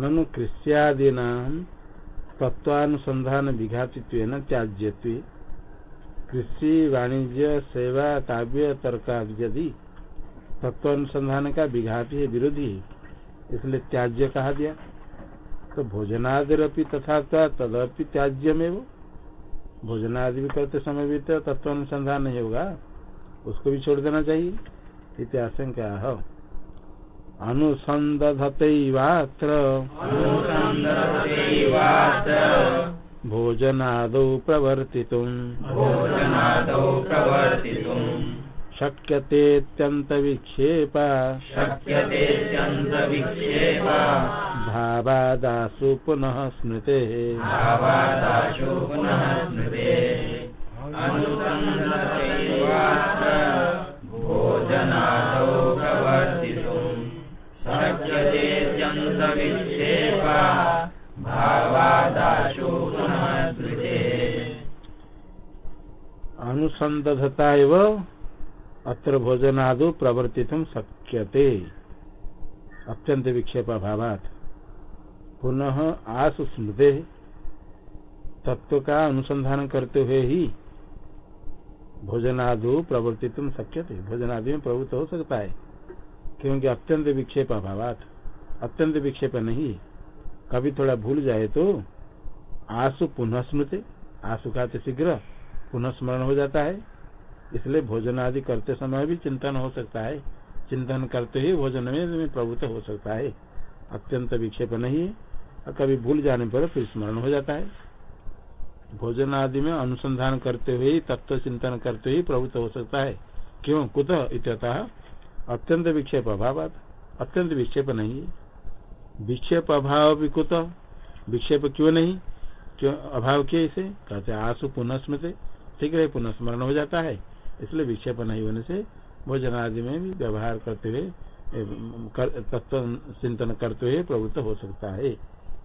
ननु कृष्यादीना तत्वानुसंधान विघातित्व त्याज्यत्व कृषि, वाणिज्य, सेवा, काव्य तर्क तर्कादि तत्वानुसंधान का विघाती है, विरोधी इसलिए त्याज्य कहा दिया तो भोजनादिपि तथा तदपि त्याज्य में वो भोजनादि भी करते समय भी तो तत्वानुसंधान नहीं होगा। उसको भी छोड़ देना चाहिए। इतिहास क्या अनुसंदधतैवात्र। भोजनादौ प्रवर्तितुम्। भोजनादौ प्रवर्तितुम्। शक्यतेऽत्यन्तविक्षेपा शक्यतेऽत्यन्तविक्षेपा भावादासु पुनः स्मृतेः। पुनः भोजनादौ एव अत्र भोजनादो प्रवर्तित शक्यते। अत्यंत विक्षेप भावात पुनः आस स्मृते तत्व का अनुसंधान करते हुए ही भोजनादो प्रवर्तित शक्यते। भोजनादि में प्रवृत्त हो सकता है। क्योंकि अत्यंत विक्षेप अभावात अत्यंत विक्षेप नहीं। कभी थोड़ा भूल जाए तो आसु पुनः स्मृति आसु का शीघ्र पुनः स्मरण हो जाता है। इसलिए भोजन आदि करते समय भी चिंतन हो सकता है। चिंतन करते ही भोजन में प्रभुत्व हो सकता है। अत्यंत विक्षेप नहीं है। और कभी भूल जाने पर फिर स्मरण हो जाता है। भोजन आदि में अनुसंधान करते हुए, तत्व चिंतन करते ही प्रभुत्व हो सकता है। क्यों? कुत इत्यतः अत्यंत विक्षेप अभाव अत्यंत विक्षेप नहीं है। विक्षेप अभाव भी कुत विक्षेप क्यों नहीं? क्यों अभाव के इसे? कहते आँसू पुनः स्मृत शीघ्र पुनः स्मरण हो जाता है। इसलिए विक्षेप नहीं होने से भोजन आदि में भी व्यवहार करते हुए कर, तत्व चिंतन करते हुए प्रवृत्त हो सकता है।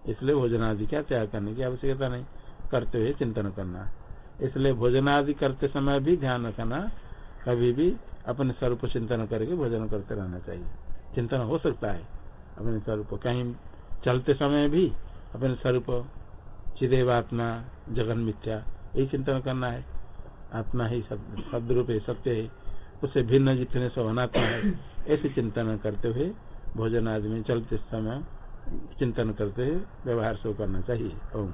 इसलिए भोजन आदि क्या त्याग करने की आवश्यकता नहीं। करते हुए चिंतन करना। इसलिए भोजन आदि करते समय भी ध्यान रखना कभी भी अपने स्वरूप चिंतन करके भोजन करते रहना चाहिए। चिंतन हो सकता है। अपने स्वरूप कहीं चलते समय भी अपने स्वरूप चिदेवात्मा जगन मिथ्या, यही चिंतन करना है। आत्मा ही शब्द रूप है, सत्य है उससे भिन्न जितने सब अनात्मा है, ऐसे चिंतन करते हुए भोजन आदि में चलते समय चिंतन करते हुए व्यवहार से करना चाहिए। ओम।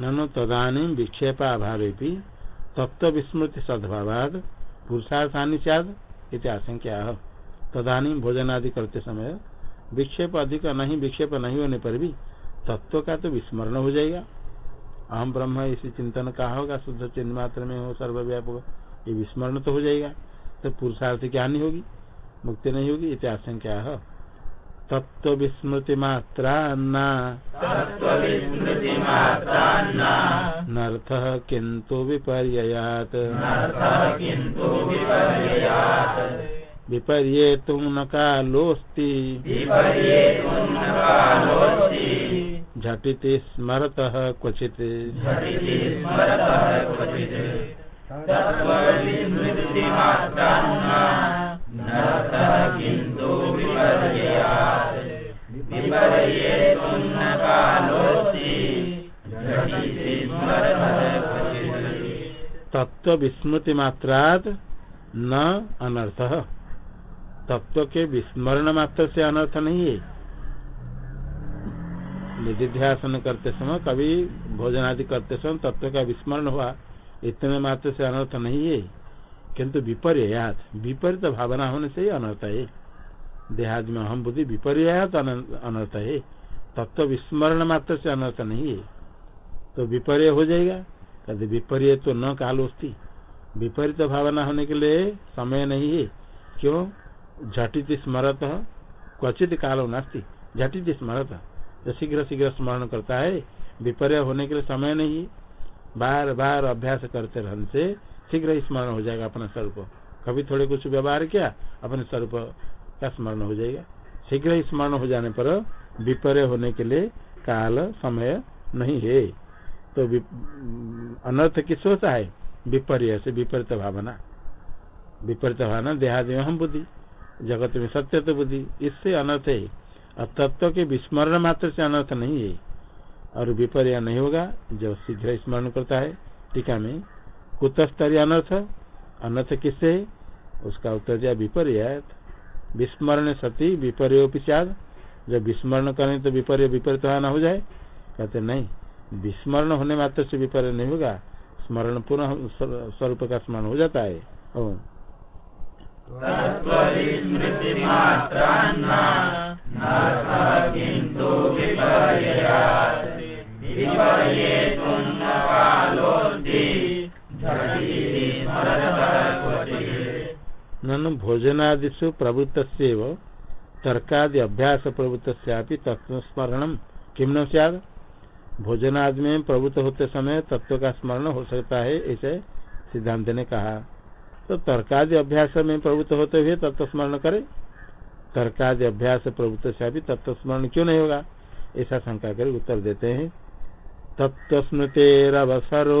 ननु तदानी विक्षेप अभाव तत्व विस्मृति सद्भावाद पुरुषार्थानी सद इति आशंका तदानी भोजन आदि करते समय विक्षेप अधिक नहीं, विक्षेप नहीं होने पर भी तत्व का तो विस्मरण हो जाएगा। अहम ब्रह्म इसी चिंतन का होगा, शुद्ध चिन्ह मात्र में हो, सर्वव्यापक ये विस्मरण तो हो जाएगा। तो पुरुषार्थ की हानि होगी, मुक्ति नहीं होगी, इति आशंका है तत्व विस्मृति मात्रा नर्थ किंतु विपर्ययात। विपर्ये तुम न कालोस्ति झटिति स्मरत क्वचित। तत्व विस्मृति मात्रात न अनर्थ। तत्व के विस्मरण मात्र से अनर्थ नहीं है। निधिध्यासन करते समय कभी भोजन आदि करते समय तत्व का विस्मरण हुआ, इतने मात्र से अनर्थ नहीं है। किंतु विपर्यात विपरीत भावना होने से ही अनर्थ है। देहाद में अहम बुद्धि विपर्य तो अनर्थ है। तत्व विस्मरण मात्र से अनर्थ नहीं है। तो विपर्य हो जाएगा। कहते विपर्य तो न काल कालोस्ती। विपरीत भावना होने के लिए समय नहीं है। क्यों? झटित स्मरत क्वचित कालो नास्ती। झटित स्मरत। जो शीघ्र शीघ्र स्मरण करता है विपर्य होने के लिए समय नहीं है। बार बार अभ्यास करते रहने से शीघ्र स्मरण हो जाएगा अपना स्वरूप कभी थोड़े कुछ व्यवहार किया, अपने स्वरूप का स्मरण हो जाएगा। शीघ्र ही स्मरण हो जाने पर विपर्य होने के लिए काल समय नहीं है। तो अनर्थ किस होता है? विपर्य से विपरीत भावना। विपरीत भावना देहादि में हम बुद्धि, जगत में सत्य तो बुद्धि, इससे अनर्थ है। और तत्व के विस्मरण मात्र से अनर्थ नहीं है। और विपर्य नहीं होगा, जो शीघ्र स्मरण करता है। टीका में कुतस्तरीय अनर्थ अनर्थ किससे? उसका उत्तर दिया विपर्य विस्मरण सती विपर्य जब विस्मरण करें तो विपर्य विपरीत न हो जाए। कहते, नहीं, विस्मरण होने मात्र से विपर्य नहीं होगा। स्मरण पुनः स्वरूप का स्मरण हो जाता है। ननु भोजनादिषु प्रवृत्त तर्कादि अभ्यास प्रवृत्त तत्वस्मरण किम न सद भोजनादि में प्रवृत्त होते समय तत्व का स्मरण हो सकता है ऐसे सिद्धांत ने कहा। तो तर्कादि अभ्यास में प्रवृत्त होते हुए तत्व स्मरण करे। तर्कादि अभ्यास प्रवृत्त से अभी तत्व स्मरण क्यों नहीं होगा? ऐसा शंका कर उत्तर देते हैं। तत्व स्मृतेरवसरो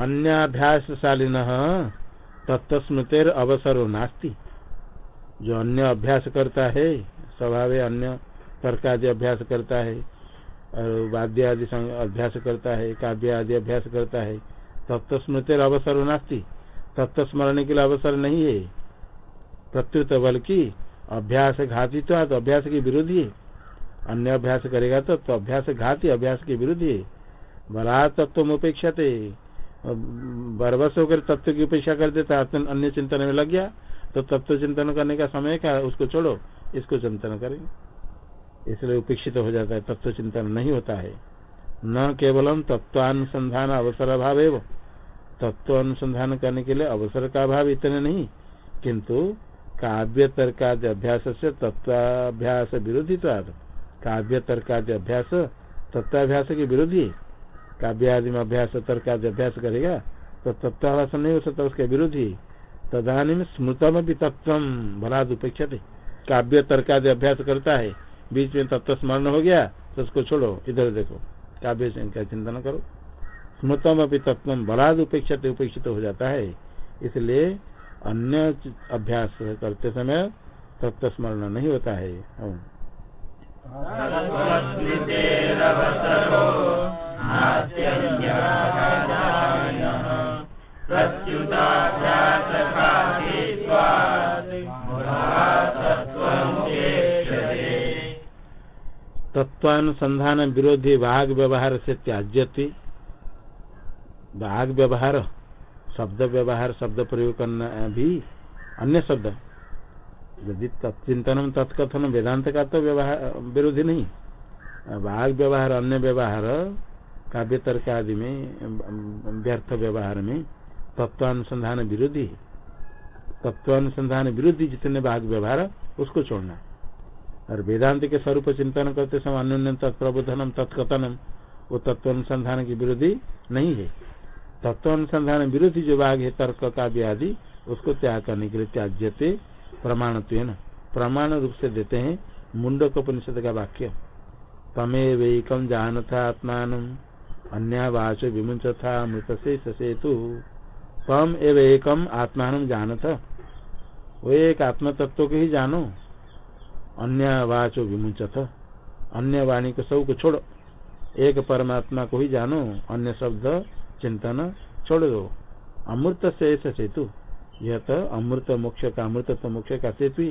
अन्याभ्यासशालिन तत्व स्मृतिर अवसरो नास्ती। जो अन्य अभ्यास करता है, स्वभाव अन्य तर्क आदि अभ्यास करता है, और वाद्य आदि अभ्यास करता है, काव्य आदि अभ्यास करता है तत्व स्मृतिर अवसर नास्ती। तत्व स्मरण के लिए अवसर नहीं है। प्रत्युत बल्कि अभ्यास घाती तो अभ्यास के विरोधी है। अन्य अभ्यास करेगा तो, तो अभ्यास घाती अभ्यास के विरोधी है। बला तत्व उपेक्षा थे बरबस होकर तत्व की उपेक्षा कर देता अन्य चिंतन में लग गया तो तत्व चिंतन करने का समय क्या उसको छोड़ो इसको चिंतन करेंगे। इसलिए उपेक्षित हो जाता है तत्व चिंतन नहीं होता है। न केवलम तत्वानुसंधान अवसर अभाव एवं तत्व अनुसंधान करने के लिए अवसर का अभाव इतने नहीं किंतु काव्य तर्काद अभ्यास से तत्वाभ्यास विरोधी काव्य तर्काद अभ्यास तत्वाभ्यास के विरोधी। काव्य आदि में अभ्यास तर्क आदि अभ्यास करेगा तो तत्वाभाष नहीं हो सकता उसके विरोधी। तदानी में स्मृतम भी तत्व भलाद उपेक्षा काव्य तर्क आदि अभ्यास करता है, बीच में तत्व स्मरण हो गया तो उसको छोड़ो, इधर देखो। काव्य का चिंतन करो। स्मृतम अभी तत्व बलाद उपेक्षित उपेक्षित हो जाता है। इसलिए अन्य अभ्यास करते समय तत्व स्मरण नहीं होता है। तत्वानुसंधान विरोधी वाघ व्यवहार से त्याज्यति वाघ व्यवहार शब्द व्यवहार शब्द प्रयोग करना भी अन्य शब्द यदि तत्चिंतन तत्कथन वेदांत का तो व्यवहार विरोधी नहीं। वाघ व्यवहार, अन्य व्यवहार काव्य तर्क आदि में, व्यर्थ व्यवहार में तत्वानुसंधान विरोधी तत्वानुसंधान विरोधी जितने भाग व्यवहार, उसको छोड़ना। और वेदांत के स्वरूप चिंतन करते समय अन्य तत्प्रबोधनम, तत्कथनम, वो तत्वानुसंधान की विरोधी नहीं है। तत्वानुसंधान विरोधी जो भाग है, तर्क काव्य आदि उसको त्याग करने के लिए त्याज्यते प्रमाण तो प्रमाण रूप से देते हैं मुंडक उपनिषद का वाक्य। तमेवकम जान था आत्मान अन्यावाच विमुंच था मृत से ससेतु। तम एव एकम आत्मान जानत वो एक आत्म तत्व को ही जानो। अन्य वाचो विमुंचत अन्य वाणी को सबको छोड़ो। एक परमात्मा को ही जानो। अन्य शब्द चिंतन छोड़ दो। अमृत से सेतु यह तो अमृत मोक्ष का अमृत तो मोक्ष का सेतु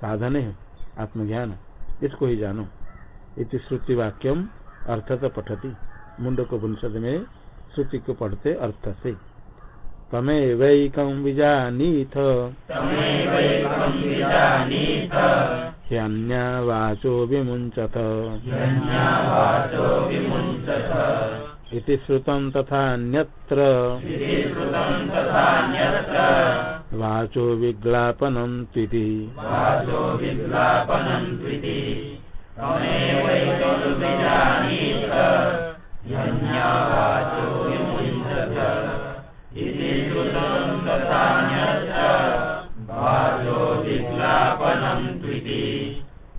साधन है आत्मज्ञान। इसको ही जानो। इति श्रुति वाक्यम अर्थ तो पठती। मुंडक उपनिषद में श्रुति को पढ़ते अर्थ से। तमेवैकं विजानीथ। ह्यन्या वाचो विमुञ्चथ इति श्रुतं श्रुतं तथान्यत्र वाचो विज्ञापनं त्विति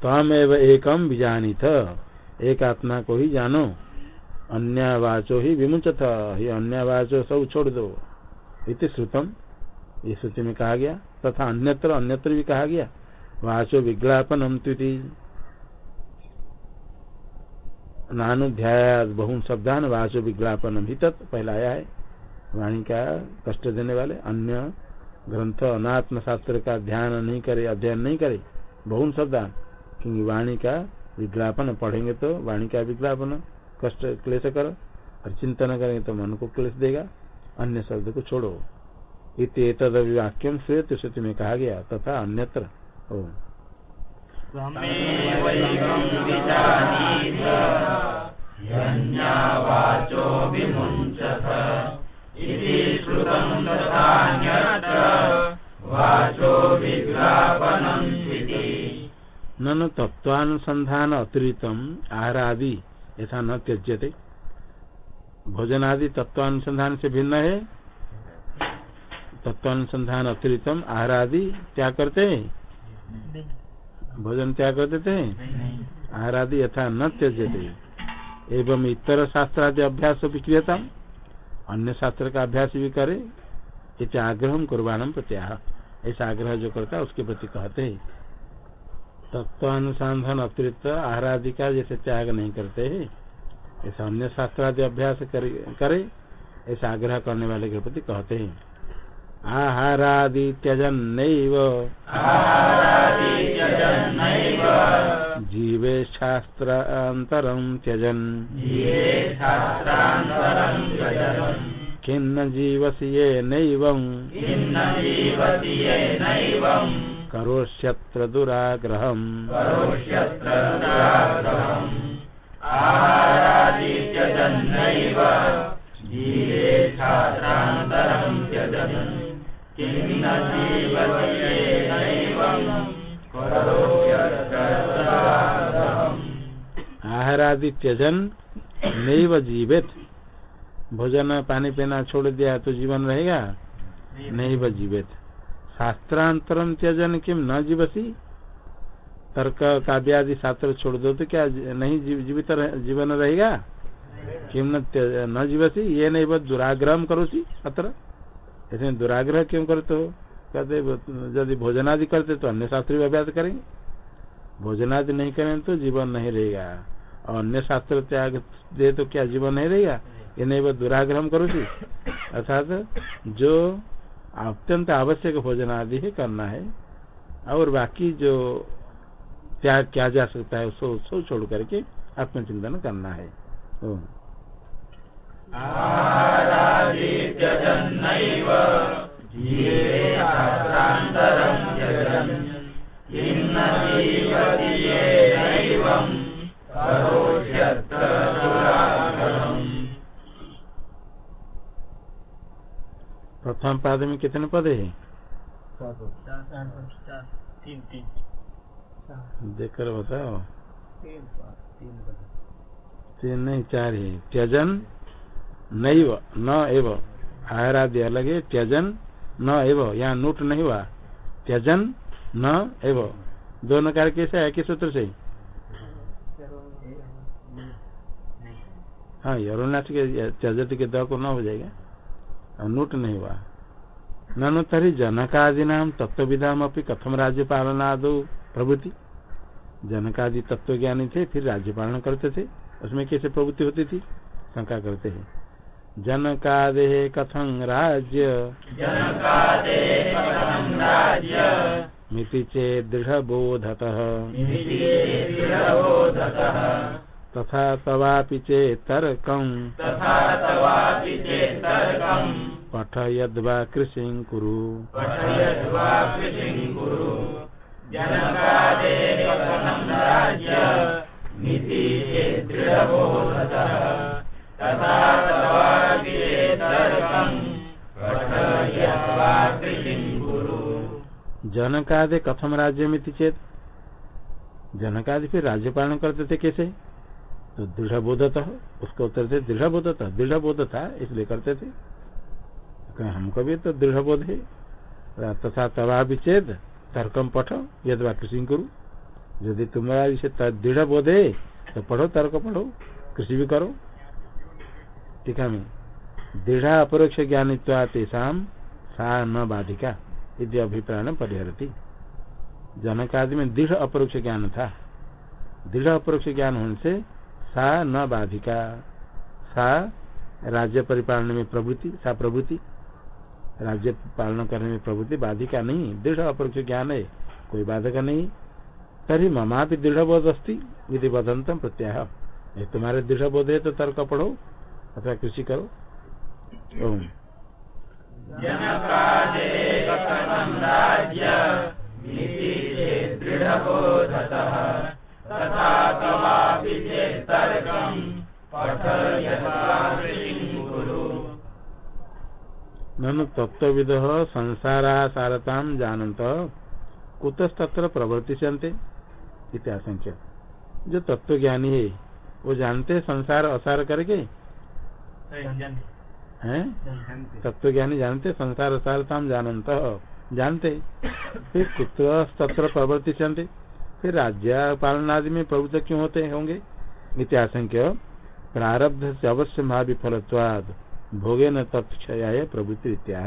तमेव एकम विजानीथ। एक आत्मा को ही जानो। अन्य वाचो ही विमुचथ ही अन्य वाचो सब छोड़ दो इति श्रुतम। ये श्रुति में कहा गया, तथा अन्यत्र अन्यत्र भी कहा गया, वाचो विज्ञापनम त्विति। नानुध्याय बहु शब्दान वाचो विज्ञापन ही तत् पहला आया है। वाणी का कष्ट देने वाले, अन्य ग्रंथ अनात्म शास्त्र का ध्यान नहीं करे, अध्ययन नहीं करे बहुन शब्दान। क्योंकि वाणी का विज्ञापन पढ़ेंगे तो वाणी का विज्ञापन कष्ट क्लेश कर और चिंतन करेंगे तो मन को क्लेश देगा। अन्य शब्द को छोड़ो। इत वाक्यम श्वेत श्रुति में कहा गया तथा अन्यत्र। त्विति ननु तत्वानुसंधान अतिरिक्तम आहारादि ऐसा न त्यज्यते। भोजनादि तत्वानुसंधान से भिन्न है। तत्वानुसंधान अतिरिक्तम आहारादि त्याग करते हैं। भोजन त्याग कर देते हैं? आहारादि यथा न त्यजते एवं इतर शास्त्रादि अभ्यास विक्रियता अन्य शास्त्र का अभ्यास भी करे। इस आग्रह कुर्बानम प्रत्याह ऐसा आग्रह जो करता है उसके प्रति कहते हैं। तत्वानुसंधान अतिरिक्त आहारादि का जैसे त्याग नहीं करते है। ऐसा अन्य शास्त्रादि अभ्यास करे ऐसा आग्रह करने वाले के प्रति कहते हैं। आहारादि त्यजन जीवे शास्त्रान्तरं त्यजन। ये खिन्न जीवसि किन्न जीवति येनैवम् करोष्यत्र दुराग्रहम् दुराग्रहम् आहारादि त्यजन। नैव जीवित। भोजन पानी पीना छोड़ दिया तो जीवन रहेगा? नैव जीवित। शास्त्रांतरम त्यजन किम न जीवसी? तर्क, काव्यादि, शास्त्र छोड़ दो तो क्या नहीं जीवित रह- जीवन रहेगा? किम न न जीवसी? ये नहीं बस दुराग्रह करोसी, अत्र। इसमें दुराग्रह क्यों करते हो? कहते यदि भोजनादि करते तो अन्य शास्त्र भी अभ्यास करेंगे। भोजनादि नहीं करें तो जीवन नहीं रहेगा। और अन्य शास्त्र त्याग दे तो क्या जीवन नहीं रहेगा? ये नहीं बस दुराग्रह करोसी। अर्थात जो अत्यंत आवश्यक भोजन आदि ही करना है। और बाकी जो त्याग किया जा सकता है, उसको उसको छोड़ करके आत्मचिंतन करना है। ओ। पाद में कितने पद है? देखकर बताओ। तीन नहीं, चार है। त्यजन, नैव, न एव। आहारादि अलग है। त्यजन, न एव। यहाँ नोट नहीं हुआ। त्यजन, न एव। दोनों कार्य कैसे है किस सूत्र से? हाँ यरुणाथ के त्यजत के द को न हो जाएगा। नोट नहीं हुआ। ननु तरी जनकादि नाम तत्व विधाम अपनी कथम राज्य पालनादो प्रभृति। जनकादि तत्व ज्ञानी थे फिर राज्य पालन करते थे। उसमें कैसे प्रवृत्ति होती थी? शंका करते हैं। जनकादे कथं राज्य? जनकादे कथं राज्य? मिति चेत् दृढबोधतः। इति दृढबोधतः। तथा तवापि चेत् तर्कम्। तथा तवापि पठ यद्वा कृषि कुरु पठयद्वा पठयद्वा जनकादि कथम राज्य में चेत? जनकादि फिर राज्य पालन करते थे कैसे? तो दृढ़ बोधत उसका उत्तर थे दृढ़ बोधत दृढ़ बोधता इसलिए करते थे। हमको भी तो दृढ़ बोध है तथा तवा चेत तर्कम पठो, यद वा कृषि करो। यदि तुम्हारा इसे दृढ़ बोध है तो पढ़ो, तर्क पढ़ो, कृषि भी करो। ठीक है, मैं। दृढ़ अपरोक्ष ज्ञानित्वा तेषाम सा न बाधिका यदि अभिप्राय परिहरती। जनक आदि में दृढ़ अपरोक्ष ज्ञान था। दृढ़ अपरोक्ष ज्ञान होने से सा न बाधिका, सा राज्य परिपालन में प्रवृत्ति, सा प्रवृत्ति। राज्य पालन करने में प्रवृत्ति बाधिका नहीं, दृढ़ अपरोक्ष ज्ञान है, कोई बाधक नहीं। तरी ममा भी दृढ़ बोध अस्ती विधि बदंतम प्रत्याह तुम्हारे दृढ़ बोध है तो तर्क पढ़ो, अथवा कृषि करो। तथा ननु तत्विद संसारासारता जानत कुतस्तत्र प्रवर्तिशंते इत्याशंक्य जो तत्व ज्ञानी है वो जानते संसार असार करके? हैं? तत्व ज्ञानी जानते संसार असारता जानत जानते। फिर कुत्र तत्र प्रवर्तिशंते फिर राज्य पालन आदि में प्रवृत्त क्यों होते होंगे? इत्याशंक्य प्रारब्ध से अवश्य फलत्वाद भोगे न तत्क्षय प्रवृत्ति इत्या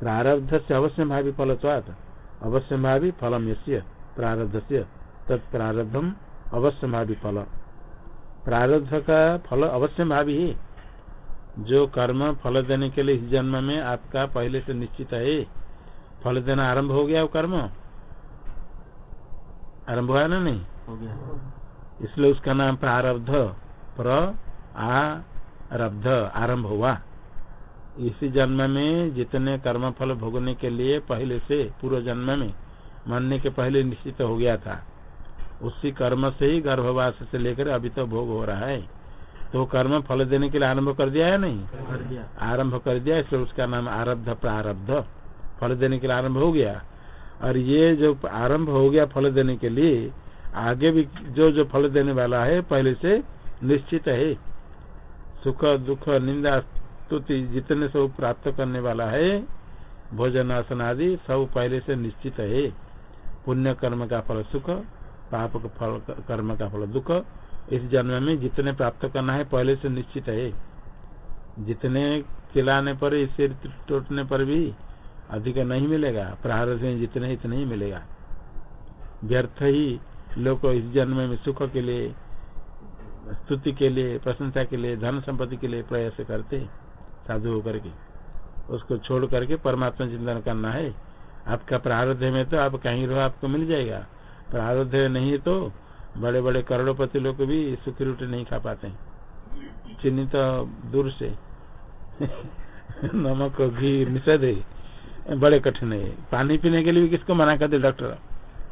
प्रारब्ध से अवश्य भावी फलत्वाद अवश्य भावी फलम यस्य प्रारब्ध से तत्प्रारब्धम अवश्य भावी फल। प्रारब्ध का फल अवश्य भावी है जो कर्म फल देने के लिए इस जन्म में आपका पहले से निश्चित है फल देना आरंभ हो गया वो कर्म? आरंभ हुआ ना नहीं? हो गया। इसलिए उसका नाम प्रारब्ध प्र आरब्ध आरंभ हुआ। इसी जन्म में जितने कर्म फल भोगने के लिए पहले से पूर्व जन्म में मरने के पहले निश्चित हो गया था उसी कर्म से ही गर्भवास से लेकर अभी तो भोग हो रहा है। तो कर्म फल देने के लिए आरंभ कर दिया है नहीं? कर दिया। आरंभ कर दिया इसलिए उसका नाम आरब्ध प्रारब्ध। फल देने के लिए आरंभ हो गया। और ये जो आरंभ हो गया फल देने के लिए आगे भी जो जो फल देने वाला है पहले से निश्चित है। सुख, दुख, निंदा, स्तुति जितने सब प्राप्त करने वाला है भोजन आसन आदि सब पहले से निश्चित है। पुण्य कर्म का फल सुख, पाप का फल, कर्म का फल दुख, इस जन्म में जितने प्राप्त करना है पहले से निश्चित है। जितने खिलाने पर, सिर टूटने पर भी अधिक नहीं मिलेगा प्रारब्ध में जितने, इतने ही मिलेगा। व्यर्थ ही लोग इस जन्म में सुख के लिए स्तुति के लिए, प्रशंसा के लिए, धन संपत्ति के लिए प्रयास करते साधु होकर के। उसको छोड़ करके परमात्मा चिंतन करना है। आपका प्रारब्ध में तो आप कहीं रहो, आपको मिल जाएगा। प्रारब्ध नहीं तो बड़े बड़े करोड़पति लोग भी सुखी रोटी नहीं खा पाते चीनी तो दूर से। नमक, घी निषेध है। बड़े कठिन है। पानी पीने के लिए भी किसको मना करते डॉक्टर?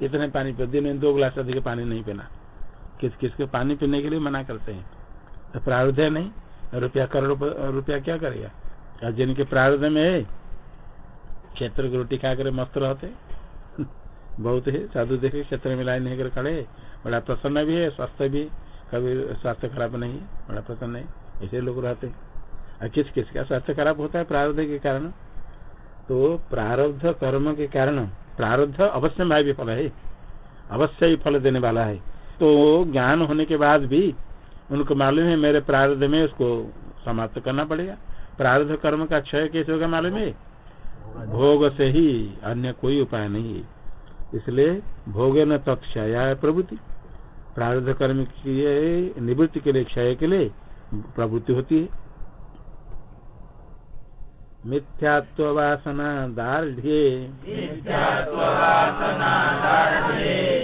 इतने पानी पी, दिन में दो गिलास अधिक पानी नहीं पीना। किस, किसको पानी पीने के लिए मना करते हैं? तो प्रारूध है नहीं। रुपया करोड़ रुपया क्या करेगा? और जिनके प्रारूध में है, क्षेत्र की रोटी खाकर मस्त रहते। बहुत है, साधु देखे क्षेत्र में लाइन नहीं कर खड़े बड़ा प्रसन्न भी है, स्वास्थ्य भी कभी स्वास्थ्य खराब नहीं है, बड़ा प्रसन्न है ऐसे लोग रहते और किस किस का स्वास्थ्य खराब होता है प्रारब्ध के कारण? तो प्रारब्ध कर्म के कारण प्रारब्ध अवश्य भावी फल है। अवश्य ही फल देने वाला है। तो ज्ञान होने के बाद भी उनको मालूम है, मेरे प्रारब्ध में उसको समाप्त करना पड़ेगा। प्रारब्ध कर्म का क्षय कैसे होगा मालूम है? भोग से ही अन्य कोई उपाय नहीं है। इसलिए भोगे न तत्क्षय प्रवृत्ति प्रारब्ध कर्म के निवृत्ति के लिए, क्षय के लिए प्रवृत्ति होती है। मिथ्यात्व वासना नित्यात्ववासनादार्ढ्ये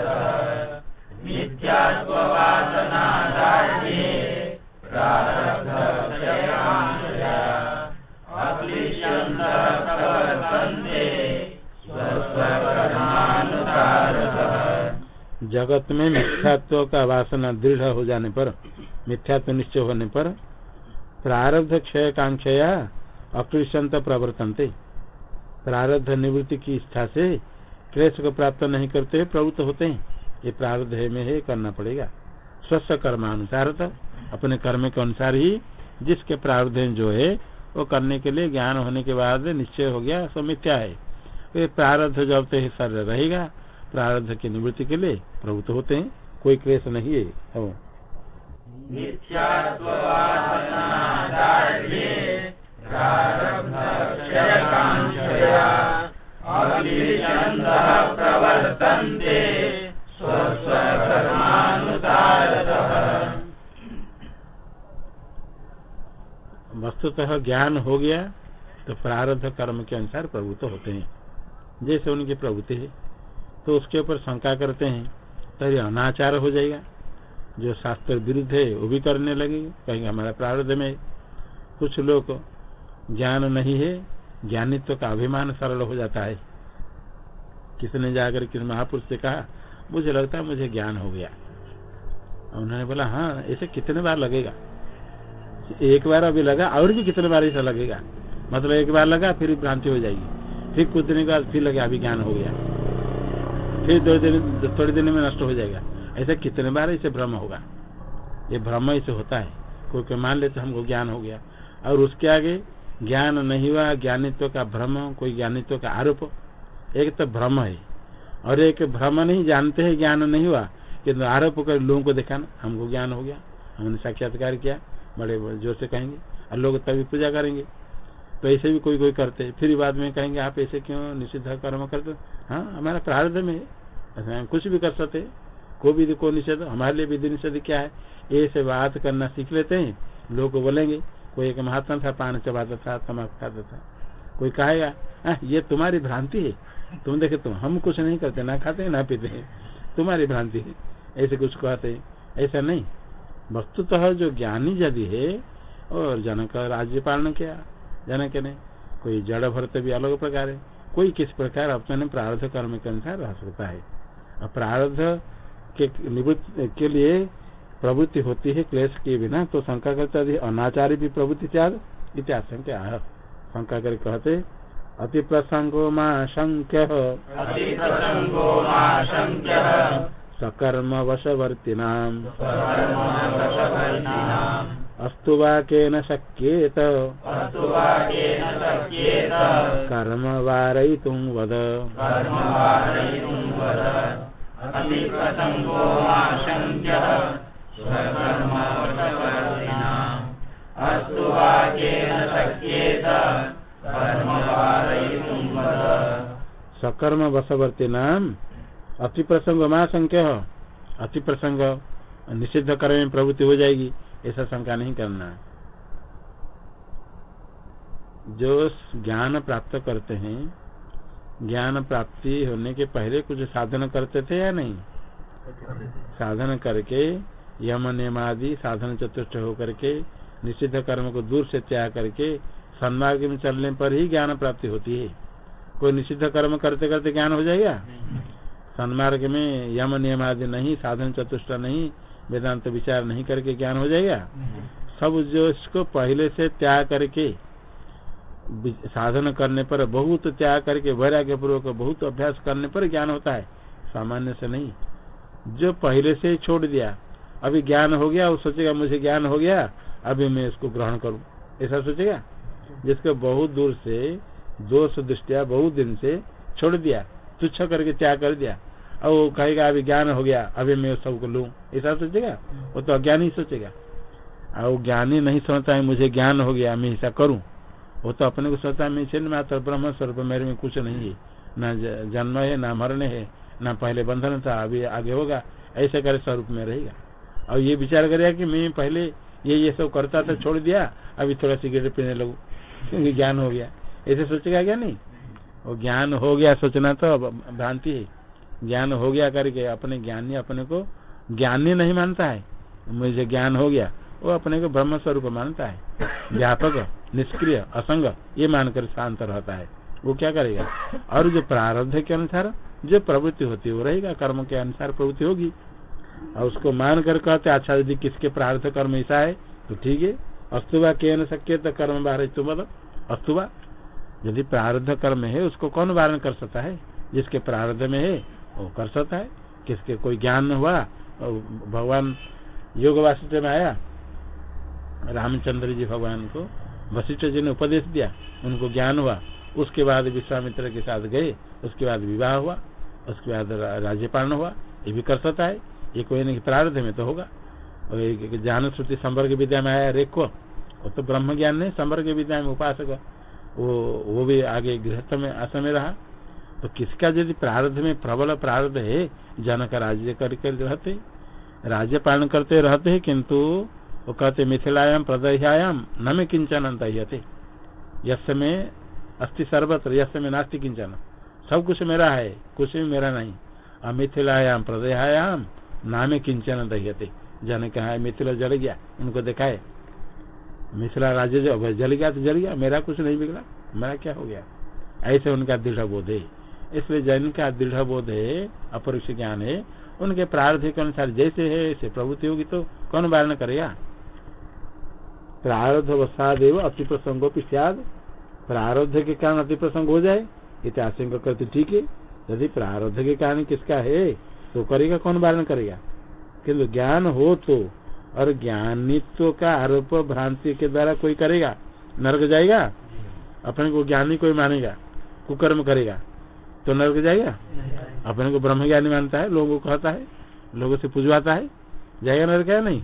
जगत में मिथ्यात्व का वासना दृढ़ हो जाने पर, मिथ्यात्व निश्चय होने पर प्रारब्ध क्षय कांक्षया अकृषंत प्रवर्तनते। प्रारब्ध निवृत्ति की इच्छा से क्लेश को प्राप्त नहीं करते प्रवृत्त होते हैं। ये प्रारब्ध में है करना पड़ेगा। स्वस्थ कर्मानुसार अपने कर्म के अनुसार ही जिसके प्रारब्ध जो है, वो करने के लिए ज्ञान होने के बाद निश्चय हो गया, सो मिथ्या है। ये प्रारब्ध जब तक शरीर रहेगा प्रारब्ध की निवृत्ति के लिए प्रवृत्त होते हैं। कोई क्लेश नहीं है। स्वस्वकर्मानुसारतः। वस्तुतः ज्ञान हो गया तो प्रारब्ध कर्म के अनुसार प्रवृत्त होते हैं। जैसे उनकी प्रवृत्ति है। तो उसके ऊपर शंका करते हैं, तभी अनाचार हो जाएगा। जो शास्त्र विरुद्ध है, वो भी करने लगेगा। कहेंगे, हमारा प्रारब्ध में कुछ लोग ज्ञान नहीं है, ज्ञानित्व का अभिमान सरल हो जाता है। किसने जाकर किस महापुरुष से कहा, मुझे लगता है मुझे ज्ञान हो गया। उन्होंने बोला हाँ ऐसे कितने बार लगेगा? एक बार अभी लगा, और भी कितने बार ऐसा लगेगा? मतलब एक बार लगा, फिर भ्रांति हो जाएगी। फिर कुछ दिन के बाद फिर लगे, अभी ज्ञान हो गया। फिर दो दिन, थोड़े दिन में नष्ट हो जाएगा। ऐसा कितने बार ऐसे भ्रम होगा? ये भ्रम इसे होता है। कोई कोई मान लेते हमको ज्ञान हो गया। और उसके आगे ज्ञान नहीं हुआ, ज्ञानित्व का भ्रम, कोई ज्ञानित्व का आरोप। एक तो भ्रम है। और एक भ्रम नहीं, जानते हैं ज्ञान नहीं हुआ किन्तु आरोप कर लोगों को दिखाना, हमको ज्ञान हो गया। हमने साक्षात्कार किया बड़े ज़ोर से कहेंगे। और लोग तभी पूजा करेंगे। तो ऐसे भी कोई कोई करते फिर बाद में कहेंगे, आप ऐसे क्यों निषिद्ध कर्म करते हाँ? हमारा प्रारब्ध में है। कुछ भी कर सकते को भी को निषेध, हमारे लिए विधि निषेध क्या है? ऐसे बात करना सीख लेते हैं। लोग बोलेंगे, कोई एक महात्मा था, पान चबाता था तमाकू खाता था। कोई कहेगा ये तुम्हारी भ्रांति है। तुम देखे, तुम, हम कुछ नहीं करते, ना खाते, ना पीते हैं। तुम्हारी भ्रांति है। ऐसे कुछ कहते हैं। ऐसा नहीं। वस्तुतः जो ज्ञानी यदि है, और जनक राज्य पालन किया जनक ने कोई जड़ भरत भी अलग प्रकार है। कोई किस प्रकार अपने प्रारब्ध कर्म के अनुसार रह सकता है। और प्रारब्ध के निवृत्ति के लिए प्रवृत्ति होती है क्लेश के बिना तो शंका करते अनाचारी भी प्रवृत्ति त्याग इतिहास शंका कर कहते अति प्रसंगो माँ शंक्य। सकर्म वशवर्तिनाम। अस्तु केन शक्येत कर्म वारयितुं वद। सकर्म वशवर्ती नाम अति प्रसंग महासंख्य अति प्रसंग निषिद्ध कर्म में प्रवृत्ति हो जाएगी। ऐसा शंका नहीं करना जो ज्ञान प्राप्त करते हैं ज्ञान प्राप्ति होने के पहले कुछ साधन करते थे या नहीं? साधन करके यम नियमादि साधन चतुष्ट होकर के निषिद्ध कर्म को दूर से त्याग करके सन्मार्ग में चलने पर ही ज्ञान प्राप्ति होती है। कोई निषिद्ध कर्म करते करते ज्ञान हो जाएगा? सन्मार्ग में यम नियम आदि नहीं साधन चतुष्ट नहीं वेदांत विचार नहीं करके ज्ञान हो जाएगा? सब जो इसको पहले से त्याग करके साधन करने पर बहुत त्याग करके वैराग्य पूर्वक बहुत अभ्यास करने पर ज्ञान होता है। सामान्य से नहीं। जो पहले से छोड़ दिया अभी ज्ञान हो गया वो सोचेगा मुझे ज्ञान हो गया अभी मैं इसको ग्रहण करूँ। ऐसा सोचेगा? जिसको बहुत दूर से दोष दृष्टिया बहुत दिन से छोड़ दिया तुच्छ करके त्याग कर दिया। और वो कहेगा, अभी ज्ञान हो गया, अभी मैं सबको लू। ऐसा सोचेगा। वो तो अज्ञानी सोचेगा। और ज्ञानी नहीं सोचता है, मुझे ज्ञान हो गया, मैं ऐसा करूँ? वो तो अपने को सोचता है, मैं चिन्ह मात्र ब्रह्म स्वरूप, मेरे में कुछ नहीं है। न जन्म है, न मरण है, न पहले बंधन था, अभी आगे होगा, ऐसे करे स्वरूप में रहेगा। और ये विचार करेगा कि मैं पहले ये ये सब करता था, छोड़ दिया, अभी थोड़ा सिगरेट पीने लगू, क्योंकि ज्ञान हो गया। ऐसे सोचेगा क्या नहीं? वो ज्ञान हो गया, सोचना तो भ्रांति है। ज्ञान हो गया करके अपने ज्ञानी अपने को ज्ञानी नहीं मानता है। मुझे ज्ञान हो गया, वो अपने को ब्रह्म स्वरूप मानता है। व्यापक, निष्क्रिय, असंग, ये मानकर शांत रहता है। वो क्या करेगा? और जो प्रारब्ध के अनुसार जो प्रवृत्ति होती है, वो रहेगा, कर्म के अनुसार प्रवृत्ति होगी। और उसको मान कर कहते अच्छा यदि किसके प्रार्थ कर्म ऐसा है तो ठीक है। अस्तुबा के न सके तो कर्म बाहर मतलब अस्तुबा यदि प्रारब्ध कर्म है, उसको कौन वारण कर सकता है? जिसके प्रारब्ध में है वो कर सकता है। किसके कोई ज्ञान हुआ भगवान योग वासिष्ठ में आया, रामचंद्र जी भगवान को वशिष्ठ जी ने उपदेश दिया, उनको ज्ञान हुआ। उसके बाद विश्वामित्र के साथ गए, उसके बाद विवाह हुआ, उसके बाद राज्यपालन हुआ, ये भी कर सकता है। ये कोई नहीं प्रारब्ध में तो होगा। ज्ञान श्रुति संवर्ग विद्या में आया रेखो, वो तो ब्रह्म ज्ञान नहीं, संवर्ग विद्या में उपासक वो वो भी आगे गृहस्थ में, आश्रम में रहा। तो किसका यदि प्रारब्ध में प्रबल प्रारब्ध है, जनक राज्य करके रहते राज्य पालन करते रहते हैं किंतु वो कहते मिथिलायाम प्रदह्यायाम न में किंचन अंत यश में अस्थि सर्वत्र, यश में नास्ति किंचन। सब कुछ मेरा है, कुछ भी मेरा नहीं। और मिथिलायाम प्रदयायाम नामे किंचन दह्यते। जन कहा मिथिला जल गया, उनको देखा है मिथिला राज्य जल गया तो जल गया, मेरा कुछ नहीं बिगड़ा, मेरा क्या हो गया? ऐसे उनका दृढ़ बोध है। इसलिए जैन का दृढ़ बोध है, अपरुष ज्ञान है। उनके प्रार्थ के अनुसार जैसे है, ऐसे प्रवृत्ति होगी तो कौन वारण करेगा? प्रारब्ध अवसादेव अति प्रसंगो सियाद प्रारब्ध के कारण अति प्रसंग हो जाए आशंका करते ठीक है। यदि प्रारब्ध के कारण किसका है तो करेगा कौन वारण करेगा? किन्तु ज्ञान हो तो और ज्ञानित्व का आरोप भ्रांति के द्वारा कोई करेगा? नर्क जाएगा? अपने को ज्ञानी कोई मानेगा? कुकर्म करेगा? तो नर्क जाएगा? अपने को ब्रह्म ज्ञानी मानता है लोगों को कहता है लोगों से पुजवाता है। जाएगा नर्क है नहीं?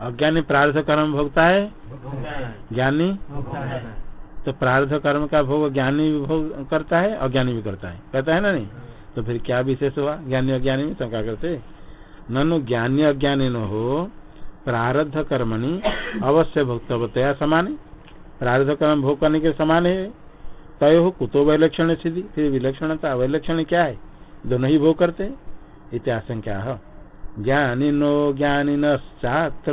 अज्ञानी प्रार्थ कर्म भोगता है? ज्ञानी? तो प्रार्थ कर्म का भोग ज्ञानी भी भोग करता है, अज्ञानी भी करता है। कहता है ना नहीं? तो फिर क्या विशेष हुआ? ज्ञानी अज्ञानी में शंका करते? ननु ज्ञानी अज्ञानी न हो, प्रारब्ध कर्मणि अवश्य भोक्तवतया समान। प्रारब्ध कर्म भोग करने के समान है। तय हो कुतो वैलक्षण सिद्धि। फिर विलक्षणता वैलक्षण क्या है? दोनों ही भोग करते इतिहास क्या है ज्ञानिनो ज्ञानिनश्चात्र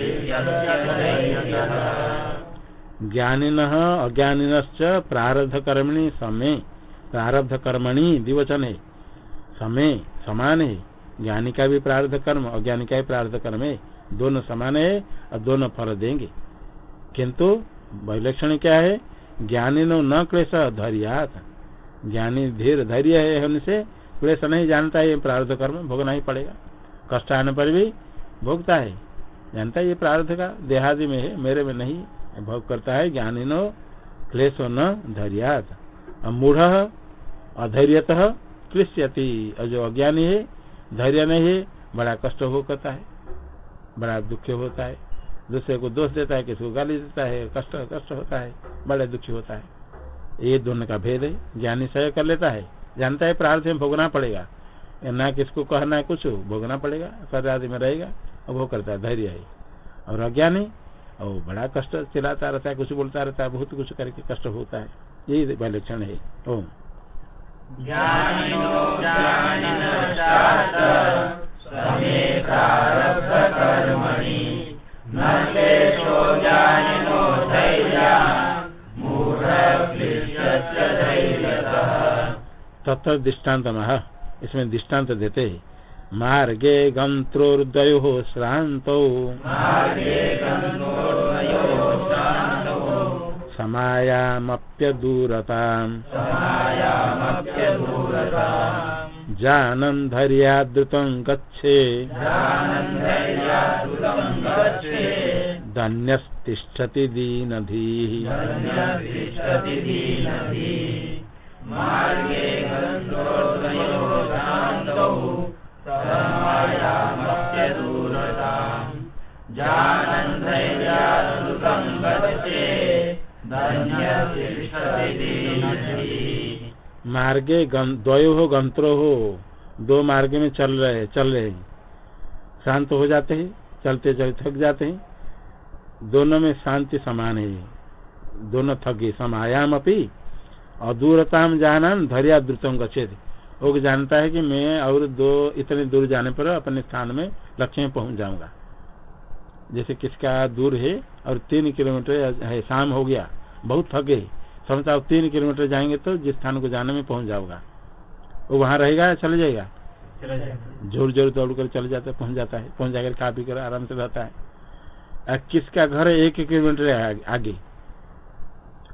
अज्ञानिन प्रारब्ध कर्मणि समय प्रारब्ध कर्मणि दिवचन है समय समान है ज्ञानी का भी प्रारब्ध कर्म अज्ञानी का भी प्रारब्ध कर्म है। दोनों समान है और दोनों फल देंगे। किंतु वैलक्षण क्या है? ज्ञानी न क्लेश धैर्यात। ज्ञानी धीर धैर्य है उनसे क्लेश नहीं जानता है प्रारब्ध कर्म भोगना ही पड़ेगा। कष्ट आने पर भी भोगता है। जानता है ये प्रार्थ का, देहादि में है, मेरे में नहीं, भोग करता है, ज्ञानी नो, क्लेशो न धैर्यात। मूढ़, अधैर्यत क्लिश्यति। और जो अज्ञानी है, धैर्य नहीं है, बड़ा कष्ट हो करता है, बड़ा दुख होता है। दूसरे को दोष देता है, किसी को गाली देता है, कष्ट कष्ट होता है, बड़ा दुखी होता है। ये दोनों का भेद है, ज्ञानी सह कर लेता है। जानता है प्रार्थ में भोगना पड़ेगा। ना किसको कहना है कुछ भोगना पड़ेगा सर आदि में रहेगा। और वो करता है धैर्य है। और अज्ञानी और बड़ा कष्ट चिल्लाता रहता है कुछ बोलता रहता है बहुत कुछ करके कष्ट होता है। यही लक्षण है। ओम। तथा दृष्टांत इसमें दृष्टांत देते है। मार्गे गन्त्रोर्द्वयोः श्रान्तौ। समायामप्यदूरताम् जानन् धैर्यादृतम् गच्छे। धन्यस्तिष्ठति दीनधीः। मार्गे मार्गे द्वयो हो गंत्रो हो दो मार्ग में चल रहे चल रहे। शांत हो जाते हैं, चलते चलते थक जाते हैं। दोनों में शांति समान है। दोनों थक, समायाम अपी। और दूरताम जानान धैर्या द्रुतम गच्छेद वो जानता है कि मैं और दो इतने दूर जाने पर अपने स्थान में लक्ष्य में पहुँच जाऊँगा। जैसे किसका दूर है और तीन किलोमीटर है शाम हो गया बहुत थक गए समझता हूँ तीन किलोमीटर जाएँगे तो जिस स्थान को जाने में पहुँच जाऊँगा। वो वहाँ रहेगा या चले जाएगा? ज़ोर ज़ोर दौड़ कर चले जाता है पहुँच जाता है पहुँच जाकर खा पी कर आराम से रहता है। किसका घर एक किलोमीटर आगे?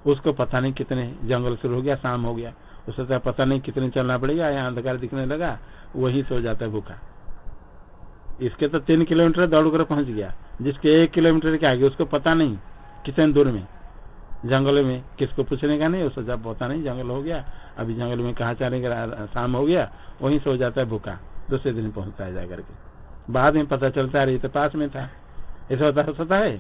उसको पता नहीं कितने जंगल शुरू हो गया शाम हो गया। तो पता नहीं कितने चलना पड़ेगा, यहाँ अंधकार दिखने लगा, वही सो जाता है भूखा। इसके तो तीन किलोमीटर दौड़ कर पहुँच गया। जिसके एक किलोमीटर के आगे, उसको पता नहीं कितने दूर में। जंगल में किसको पूछने का नहीं, उसको जब पता नहीं, जंगल हो गया। अभी जंगल में कहा चलेगा शाम हो गया, वहीं सो जाता है भूखा। दूसरे दिन पहुँचता है जाकर के। बाद में पता चलता है तो पास में था। ऐसा होता होता है।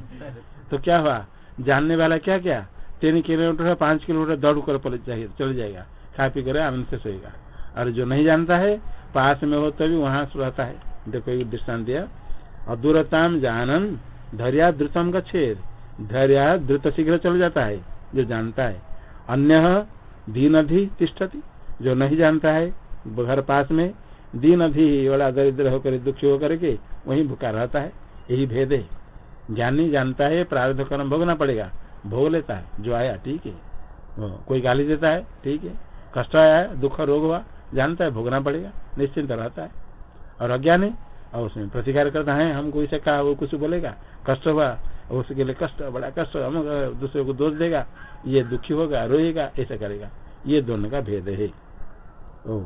तो क्या हुआ? जानने वाला क्या क्या तीन किलोमीटर, पाँच किलोमीटर दौड़ कर चल जाएगा। खा पी कर, आनंद से सोएगा। और जो नहीं जानता है, पास में हो तो भी वहाँ रहता है। देखो दृष्टान दिया। और दूरताम जानन धैर्या द्रुतम गच्छेद धैर्या द्रुत शीघ्र चल जाता है, जो जानता है। अन्य दीन अधि तिष्ठति। जो नहीं जानता है, घर पास में दीन अधि बड़ा दरिद्र होकर, दुखी होकर के, वही भूखा रहता है। यही भेद है। ज्ञानी जानता है प्रार्थ कर्म भोगना पड़ेगा। भोग लेता है, जो आया, ठीक है। कोई गाली देता है, ठीक है। कष्ट आया दुख, रोग हुआ, जानता है, भोगना पड़ेगा, निश्चिंत रहता है। और अज्ञान है और उसमें प्रतिकार करता है, हमको इसे कहा, वो कुछ बोलेगा, कष्ट हुआ उसके लिए कष्ट, बड़ा कष्ट, हम दूसरे को दोष देगा, ये दुखी होगा, रोएगा, ऐसा करेगा। ये दोनों का भेद है। ओ